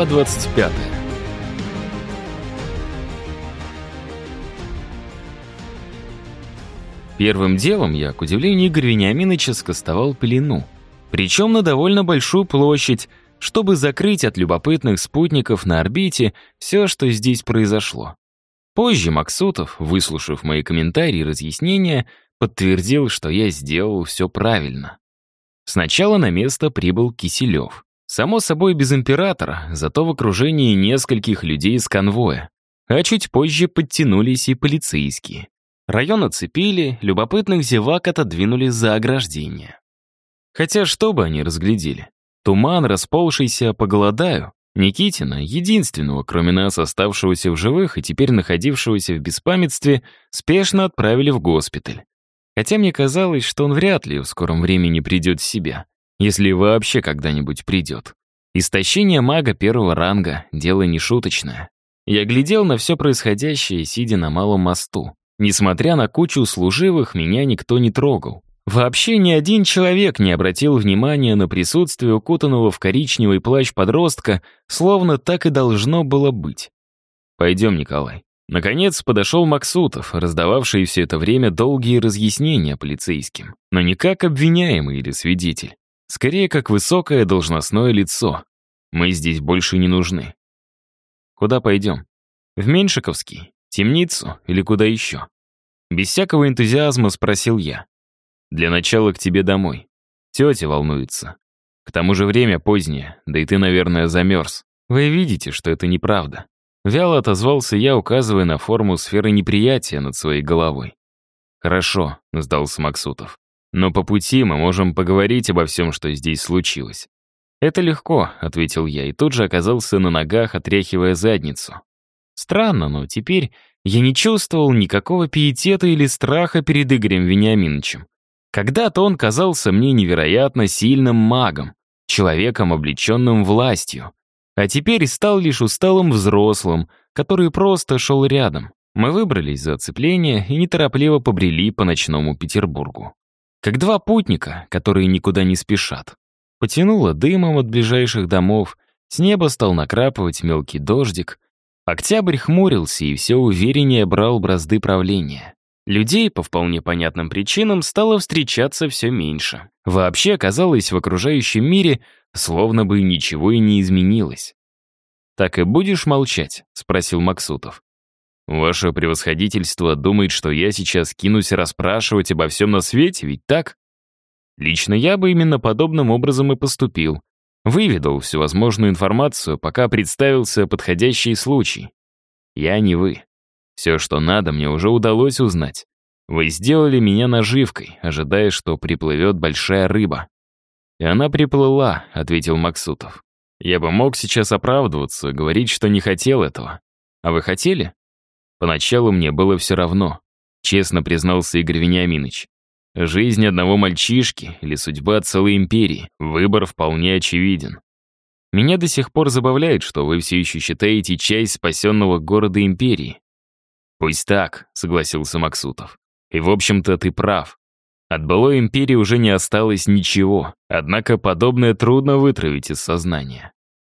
Глава 25. Первым делом я, к удивлению Игоря Вениаминовича, скостовал пелену. Причем на довольно большую площадь, чтобы закрыть от любопытных спутников на орбите все, что здесь произошло. Позже Максутов, выслушав мои комментарии и разъяснения, подтвердил, что я сделал все правильно. Сначала на место прибыл Киселев. Само собой, без императора, зато в окружении нескольких людей из конвоя. А чуть позже подтянулись и полицейские. Район оцепили, любопытных зевак отодвинули за ограждение. Хотя что бы они разглядели? Туман, расползшийся по голодаю, Никитина, единственного, кроме нас, оставшегося в живых и теперь находившегося в беспамятстве, спешно отправили в госпиталь. Хотя мне казалось, что он вряд ли в скором времени придет в себя, если вообще когда-нибудь придет. Истощение мага первого ранга — дело нешуточное. Я глядел на все происходящее, сидя на малом мосту. Несмотря на кучу служивых, меня никто не трогал. Вообще ни один человек не обратил внимания на присутствие укутанного в коричневый плащ подростка, словно так и должно было быть. «Пойдем, Николай». Наконец подошел Максутов, раздававший все это время долгие разъяснения полицейским, но не как обвиняемый или свидетель, скорее как высокое должностное лицо. Мы здесь больше не нужны. Куда пойдем? В Меньшиковский? Темницу или куда еще? Без всякого энтузиазма спросил я. Для начала к тебе домой. Тетя волнуется. К тому же время позднее, да и ты, наверное, замерз. Вы видите, что это неправда. Вяло отозвался я, указывая на форму сферы неприятия над своей головой. «Хорошо», — сдался Максутов. «Но по пути мы можем поговорить обо всем, что здесь случилось». «Это легко», — ответил я, и тут же оказался на ногах, отряхивая задницу. Странно, но теперь я не чувствовал никакого пиетета или страха перед Игорем Вениаминовичем. Когда-то он казался мне невероятно сильным магом, человеком, облеченным властью. А теперь стал лишь усталым взрослым, который просто шел рядом. Мы выбрались за оцепление и неторопливо побрели по ночному Петербургу. Как два путника, которые никуда не спешат. Потянуло дымом от ближайших домов, с неба стал накрапывать мелкий дождик. Октябрь хмурился и все увереннее брал бразды правления. Людей, по вполне понятным причинам, стало встречаться все меньше. Вообще, казалось, в окружающем мире словно бы ничего и не изменилось. «Так и будешь молчать?» — спросил Максутов. «Ваше превосходительство думает, что я сейчас кинусь расспрашивать обо всем на свете, ведь так?» Лично я бы именно подобным образом и поступил. Выведал всю возможную информацию, пока представился подходящий случай. Я не вы. Все, что надо, мне уже удалось узнать. Вы сделали меня наживкой, ожидая, что приплывет большая рыба. И она приплыла, ответил Максутов. Я бы мог сейчас оправдываться, говорить, что не хотел этого. А вы хотели? Поначалу мне было все равно, честно признался Игорь Вениаминович. Жизнь одного мальчишки или судьба целой империи, выбор вполне очевиден. Меня до сих пор забавляет, что вы все еще считаете часть спасенного города империи. «Пусть так», — согласился Максутов. «И, в общем-то, ты прав. От былой империи уже не осталось ничего, однако подобное трудно вытравить из сознания».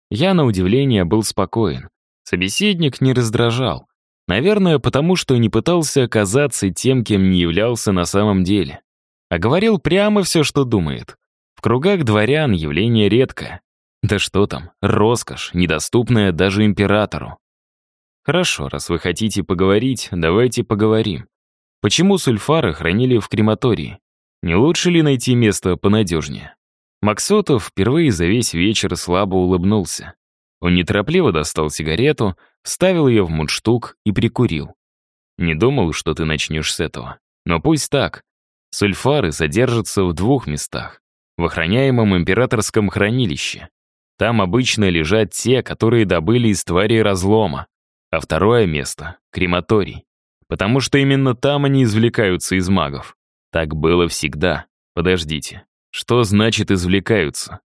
Я, на удивление, был спокоен. Собеседник не раздражал. Наверное, потому что не пытался оказаться тем, кем не являлся на самом деле. А говорил прямо все, что думает. В кругах дворян явление редкое. Да что там, роскошь, недоступная даже императору. Хорошо, раз вы хотите поговорить, давайте поговорим. Почему сульфары хранили в крематории? Не лучше ли найти место понадежнее? Максотов впервые за весь вечер слабо улыбнулся. Он неторопливо достал сигарету, вставил ее в мундштук и прикурил. Не думал, что ты начнешь с этого. Но пусть так. Сульфары содержатся в двух местах. В охраняемом императорском хранилище. Там обычно лежат те, которые добыли из твари разлома а второе место — крематорий. Потому что именно там они извлекаются из магов. Так было всегда. Подождите, что значит извлекаются?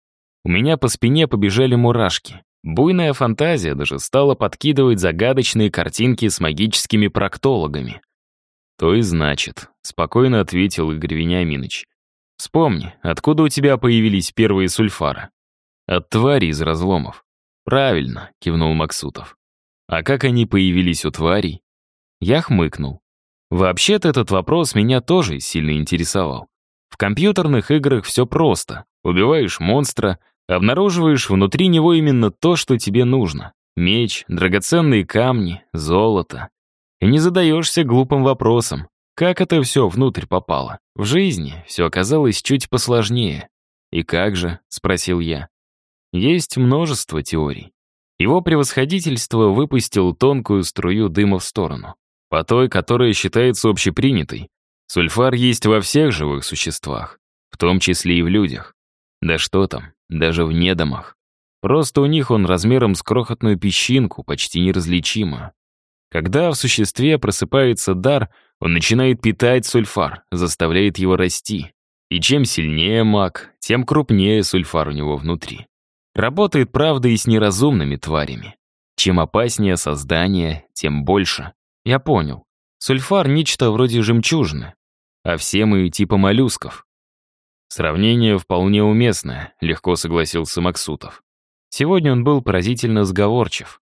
У меня по спине побежали мурашки. Буйная фантазия даже стала подкидывать загадочные картинки с магическими проктологами. «То и значит», — спокойно ответил Игорь Вениаминович. «Вспомни, откуда у тебя появились первые сульфары?» «От твари из разломов. «Правильно», — кивнул Максутов. «А как они появились у тварей?» Я хмыкнул. Вообще-то этот вопрос меня тоже сильно интересовал. В компьютерных играх все просто. Убиваешь монстра, обнаруживаешь внутри него именно то, что тебе нужно. Меч, драгоценные камни, золото. И не задаешься глупым вопросом, как это все внутрь попало. В жизни все оказалось чуть посложнее. «И как же?» — спросил я. Есть множество теорий. Его превосходительство выпустил тонкую струю дыма в сторону. По той, которая считается общепринятой. Сульфар есть во всех живых существах, в том числе и в людях. Да что там, даже в недомах. Просто у них он размером с крохотную песчинку, почти неразличимо. Когда в существе просыпается дар, он начинает питать сульфар, заставляет его расти. И чем сильнее маг, тем крупнее сульфар у него внутри. Работает, правда, и с неразумными тварями. Чем опаснее создание, тем больше. Я понял. Сульфар — нечто вроде жемчужины. А все мы типа моллюсков. Сравнение вполне уместное, легко согласился Максутов. Сегодня он был поразительно сговорчив.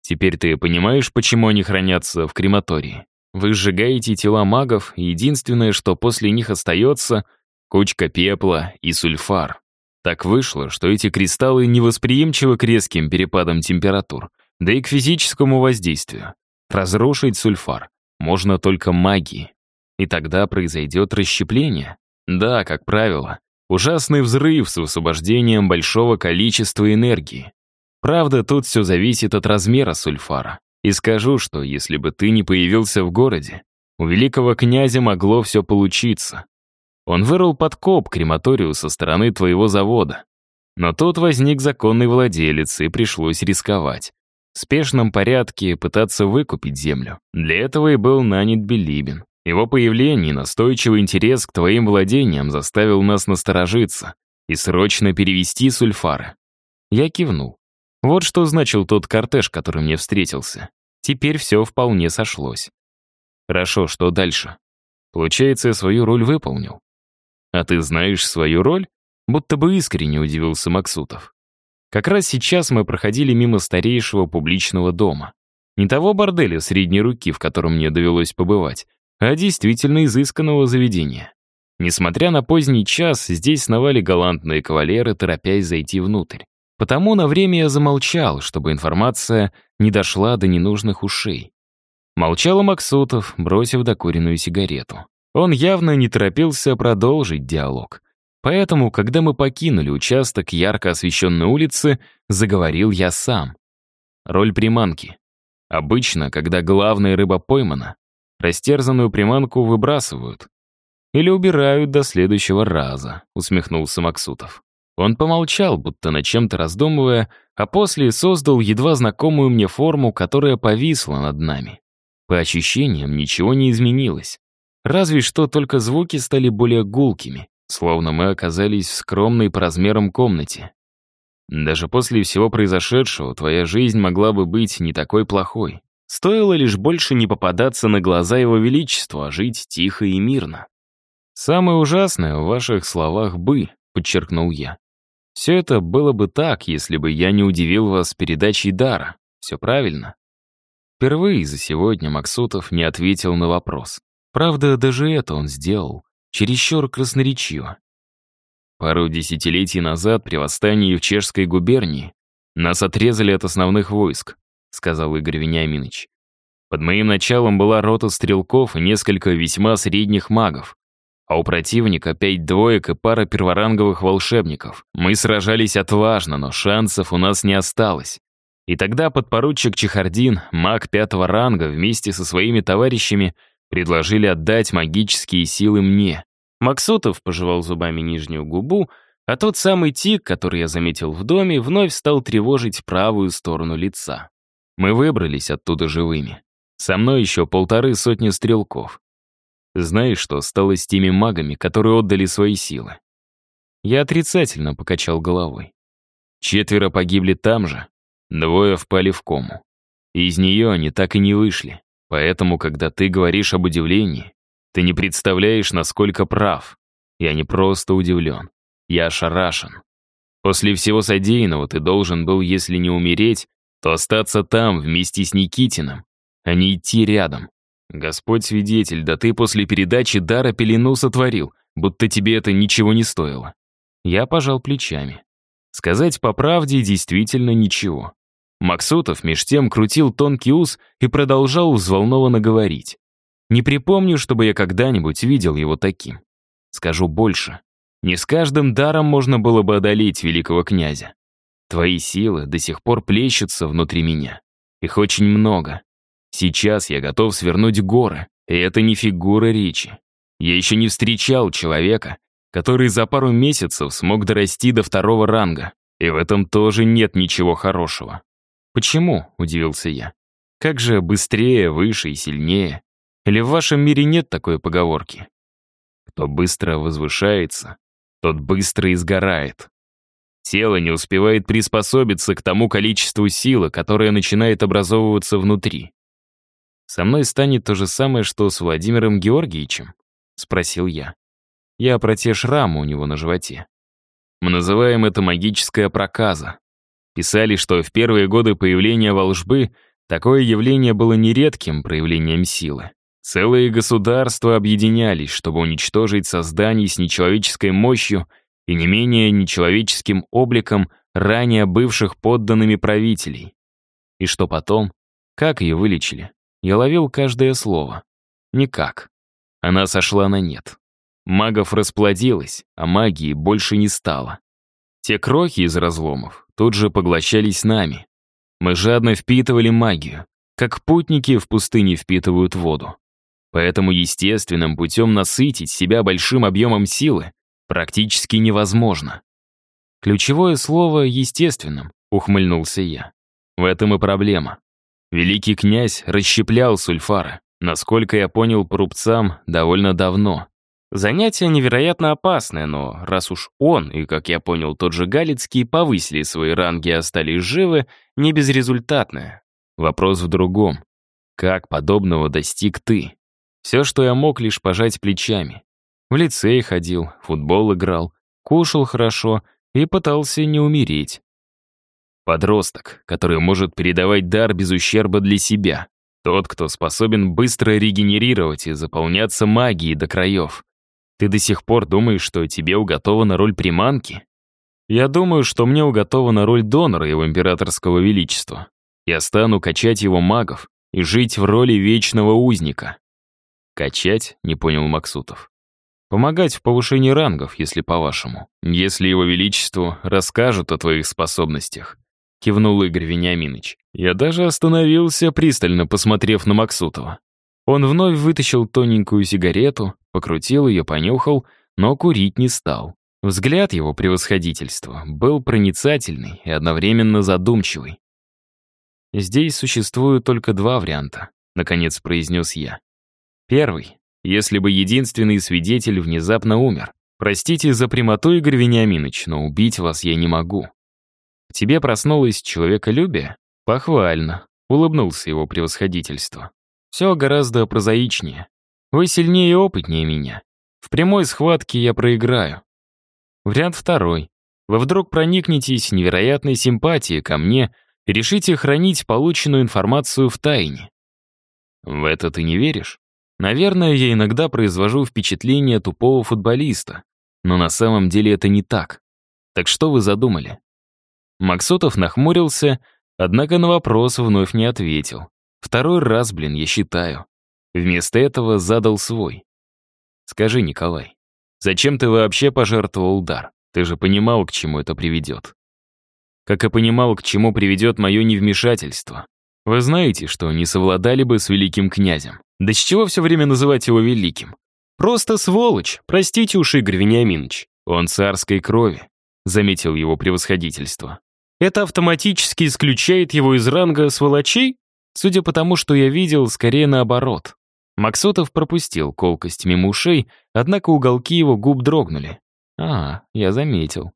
Теперь ты понимаешь, почему они хранятся в крематории? Вы сжигаете тела магов, и единственное, что после них остается — кучка пепла и сульфар. Так вышло, что эти кристаллы невосприимчивы к резким перепадам температур, да и к физическому воздействию. Разрушить сульфар можно только магией. И тогда произойдет расщепление. Да, как правило, ужасный взрыв с высвобождением большого количества энергии. Правда, тут все зависит от размера сульфара. И скажу, что если бы ты не появился в городе, у великого князя могло все получиться. Он вырыл подкоп крематорию со стороны твоего завода. Но тут возник законный владелец, и пришлось рисковать. В спешном порядке пытаться выкупить землю. Для этого и был нанят Билибин. Его появление и настойчивый интерес к твоим владениям заставил нас насторожиться и срочно перевести сульфары. Я кивнул. Вот что значил тот кортеж, который мне встретился. Теперь все вполне сошлось. Хорошо, что дальше? Получается, я свою роль выполнил. «А ты знаешь свою роль?» Будто бы искренне удивился Максутов. Как раз сейчас мы проходили мимо старейшего публичного дома. Не того борделя средней руки, в котором мне довелось побывать, а действительно изысканного заведения. Несмотря на поздний час, здесь сновали галантные кавалеры, торопясь зайти внутрь. Потому на время я замолчал, чтобы информация не дошла до ненужных ушей. Молчал Максутов, бросив докуренную сигарету. Он явно не торопился продолжить диалог. Поэтому, когда мы покинули участок ярко освещенной улицы, заговорил я сам. Роль приманки. Обычно, когда главная рыба поймана, растерзанную приманку выбрасывают. Или убирают до следующего раза, усмехнулся Максутов. Он помолчал, будто над чем-то раздумывая, а после создал едва знакомую мне форму, которая повисла над нами. По ощущениям ничего не изменилось. Разве что только звуки стали более гулкими, словно мы оказались в скромной по размерам комнате. Даже после всего произошедшего твоя жизнь могла бы быть не такой плохой. Стоило лишь больше не попадаться на глаза его величества, а жить тихо и мирно. «Самое ужасное в ваших словах «бы», — подчеркнул я. «Все это было бы так, если бы я не удивил вас передачей дара. Все правильно?» Впервые за сегодня Максутов не ответил на вопрос. Правда, даже это он сделал, чересчур красноречиво. Пару десятилетий назад при восстании в Чешской губернии нас отрезали от основных войск, сказал Игорь Вениаминович. Под моим началом была рота стрелков и несколько весьма средних магов, а у противника пять двоек и пара перворанговых волшебников. Мы сражались отважно, но шансов у нас не осталось. И тогда подпоручик Чехардин, маг пятого ранга, вместе со своими товарищами Предложили отдать магические силы мне. Максутов пожевал зубами нижнюю губу, а тот самый тик, который я заметил в доме, вновь стал тревожить правую сторону лица. Мы выбрались оттуда живыми. Со мной еще полторы сотни стрелков. Знаешь, что стало с теми магами, которые отдали свои силы? Я отрицательно покачал головой. Четверо погибли там же, двое впали в кому. Из нее они так и не вышли. Поэтому, когда ты говоришь об удивлении, ты не представляешь, насколько прав. Я не просто удивлен. Я ошарашен. После всего содеянного ты должен был, если не умереть, то остаться там вместе с Никитиным, а не идти рядом. Господь свидетель, да ты после передачи дара пелену сотворил, будто тебе это ничего не стоило. Я пожал плечами. Сказать по правде действительно ничего. Максутов меж тем крутил тонкий ус и продолжал взволнованно говорить. Не припомню, чтобы я когда-нибудь видел его таким. Скажу больше. Не с каждым даром можно было бы одолеть великого князя. Твои силы до сих пор плещутся внутри меня. Их очень много. Сейчас я готов свернуть горы, и это не фигура речи. Я еще не встречал человека, который за пару месяцев смог дорасти до второго ранга, и в этом тоже нет ничего хорошего. «Почему?» — удивился я. «Как же быстрее, выше и сильнее? Или в вашем мире нет такой поговорки?» «Кто быстро возвышается, тот быстро изгорает». Тело не успевает приспособиться к тому количеству силы, которое начинает образовываться внутри. «Со мной станет то же самое, что с Владимиром Георгиевичем?» — спросил я. Я про те шрамы у него на животе. Мы называем это магическая проказа. Писали, что в первые годы появления волжбы такое явление было нередким проявлением силы. Целые государства объединялись, чтобы уничтожить создание с нечеловеческой мощью и не менее нечеловеческим обликом ранее бывших подданными правителей. И что потом? Как ее вылечили? Я ловил каждое слово. Никак. Она сошла на нет. Магов расплодилось, а магии больше не стало. Те крохи из разломов тут же поглощались нами. Мы жадно впитывали магию, как путники в пустыне впитывают воду. Поэтому естественным путем насытить себя большим объемом силы практически невозможно. Ключевое слово «естественным», — ухмыльнулся я. В этом и проблема. Великий князь расщеплял сульфары, насколько я понял по рубцам, довольно давно. Занятие невероятно опасное, но раз уж он и, как я понял, тот же Галицкий повысили свои ранги и остались живы, не безрезультатное. Вопрос в другом. Как подобного достиг ты? Все, что я мог, лишь пожать плечами. В лицей ходил, футбол играл, кушал хорошо и пытался не умереть. Подросток, который может передавать дар без ущерба для себя. Тот, кто способен быстро регенерировать и заполняться магией до краев. Ты до сих пор думаешь, что тебе уготована роль приманки? Я думаю, что мне уготована роль донора его императорского величества. Я стану качать его магов и жить в роли вечного узника. Качать, не понял Максутов. Помогать в повышении рангов, если по-вашему. Если его величеству расскажут о твоих способностях. Кивнул Игорь Вениаминович. Я даже остановился, пристально посмотрев на Максутова. Он вновь вытащил тоненькую сигарету, покрутил ее, понюхал, но курить не стал. Взгляд его превосходительства был проницательный и одновременно задумчивый. «Здесь существуют только два варианта», — наконец произнес я. Первый, если бы единственный свидетель внезапно умер. Простите за прямоту, Игорь Вениаминович, но убить вас я не могу. В тебе проснулось человеколюбие? Похвально, улыбнулся его превосходительство. Все гораздо прозаичнее. Вы сильнее и опытнее меня. В прямой схватке я проиграю. Вариант второй. Вы вдруг проникнетесь невероятной симпатией ко мне и решите хранить полученную информацию в тайне. В это ты не веришь? Наверное, я иногда произвожу впечатление тупого футболиста, но на самом деле это не так. Так что вы задумали? Максутов нахмурился, однако на вопрос вновь не ответил. Второй раз, блин, я считаю. Вместо этого задал свой. Скажи, Николай, зачем ты вообще пожертвовал дар? Ты же понимал, к чему это приведет. Как и понимал, к чему приведет мое невмешательство. Вы знаете, что не совладали бы с великим князем. Да с чего все время называть его великим? Просто сволочь, простите уж, Игорь Вениаминович. Он царской крови, заметил его превосходительство. Это автоматически исключает его из ранга сволочей? Судя по тому, что я видел, скорее наоборот. Максотов пропустил колкость мимо ушей, однако уголки его губ дрогнули. «А, я заметил.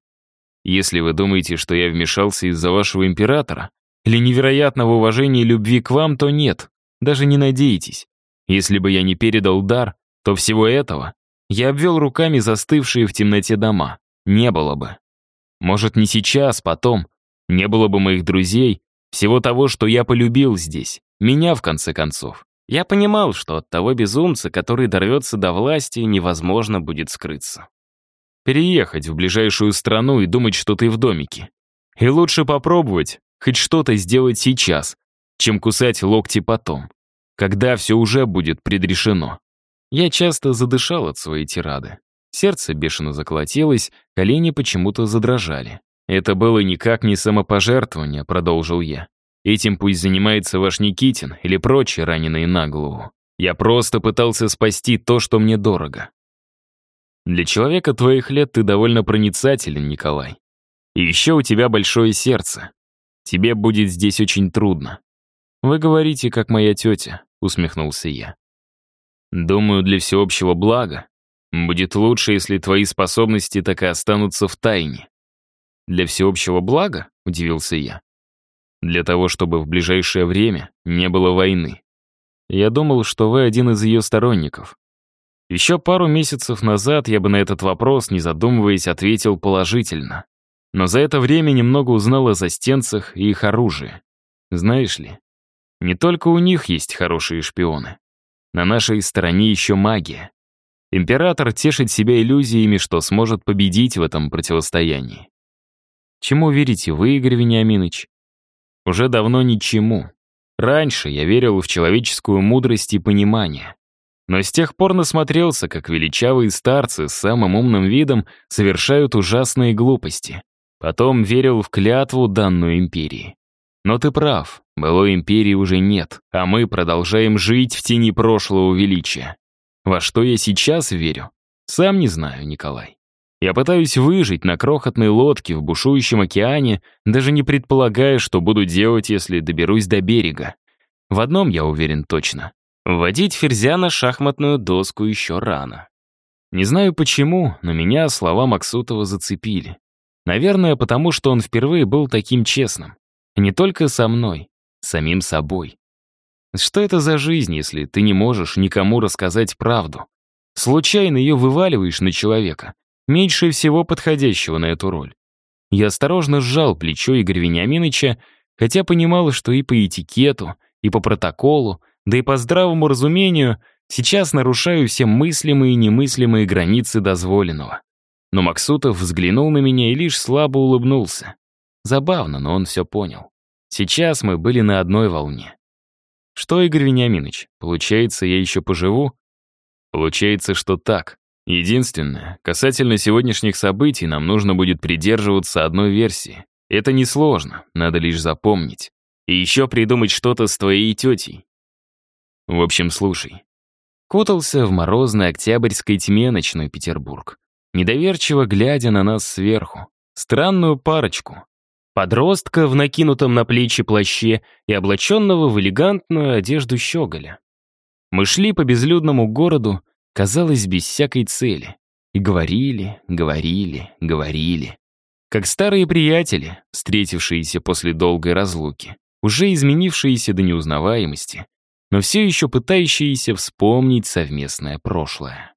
Если вы думаете, что я вмешался из-за вашего императора или невероятного уважения и любви к вам, то нет, даже не надейтесь. Если бы я не передал дар, то всего этого я обвел руками застывшие в темноте дома. Не было бы. Может, не сейчас, потом. Не было бы моих друзей, всего того, что я полюбил здесь. Меня, в конце концов. Я понимал, что от того безумца, который дорвется до власти, невозможно будет скрыться. Переехать в ближайшую страну и думать, что ты в домике. И лучше попробовать хоть что-то сделать сейчас, чем кусать локти потом, когда все уже будет предрешено. Я часто задышал от своей тирады. Сердце бешено заколотилось, колени почему-то задрожали. «Это было никак не самопожертвование», — продолжил я. «Этим пусть занимается ваш Никитин или прочие раненые на голову. Я просто пытался спасти то, что мне дорого. Для человека твоих лет ты довольно проницателен, Николай. И еще у тебя большое сердце. Тебе будет здесь очень трудно. Вы говорите, как моя тетя, усмехнулся я. Думаю, для всеобщего блага будет лучше, если твои способности так и останутся в тайне. Для всеобщего блага? Удивился я. Для того, чтобы в ближайшее время не было войны. Я думал, что вы один из ее сторонников. Еще пару месяцев назад я бы на этот вопрос, не задумываясь, ответил положительно. Но за это время немного узнал о застенцах и их оружии. Знаешь ли, не только у них есть хорошие шпионы. На нашей стороне еще магия. Император тешит себя иллюзиями, что сможет победить в этом противостоянии. Чему верите вы, Игорь Вениаминович? Уже давно ничему. Раньше я верил в человеческую мудрость и понимание. Но с тех пор насмотрелся, как величавые старцы с самым умным видом совершают ужасные глупости. Потом верил в клятву, данную империи. Но ты прав, былой империи уже нет, а мы продолжаем жить в тени прошлого величия. Во что я сейчас верю? Сам не знаю, Николай. Я пытаюсь выжить на крохотной лодке в бушующем океане, даже не предполагая, что буду делать, если доберусь до берега. В одном я уверен точно. Вводить ферзя на шахматную доску еще рано. Не знаю почему, но меня слова Максутова зацепили. Наверное, потому что он впервые был таким честным. Не только со мной, самим собой. Что это за жизнь, если ты не можешь никому рассказать правду? Случайно ее вываливаешь на человека, меньше всего подходящего на эту роль. Я осторожно сжал плечо Игоря Вениаминовича, хотя понимал, что и по этикету, и по протоколу да и по здравому разумению, сейчас нарушаю все мыслимые и немыслимые границы дозволенного. Но Максутов взглянул на меня и лишь слабо улыбнулся. Забавно, но он все понял. Сейчас мы были на одной волне. Что, Игорь Вениаминович, получается, я еще поживу? Получается, что так. Единственное, касательно сегодняшних событий нам нужно будет придерживаться одной версии. Это несложно, надо лишь запомнить. И еще придумать что-то с твоей тетей. В общем, слушай. Кутался в морозной октябрьской тьме ночной Петербург, недоверчиво глядя на нас сверху. Странную парочку. Подростка в накинутом на плечи плаще и облаченного в элегантную одежду щеголя. Мы шли по безлюдному городу, казалось, без всякой цели. И говорили, говорили, говорили. Как старые приятели, встретившиеся после долгой разлуки, уже изменившиеся до неузнаваемости, но все еще пытающиеся вспомнить совместное прошлое.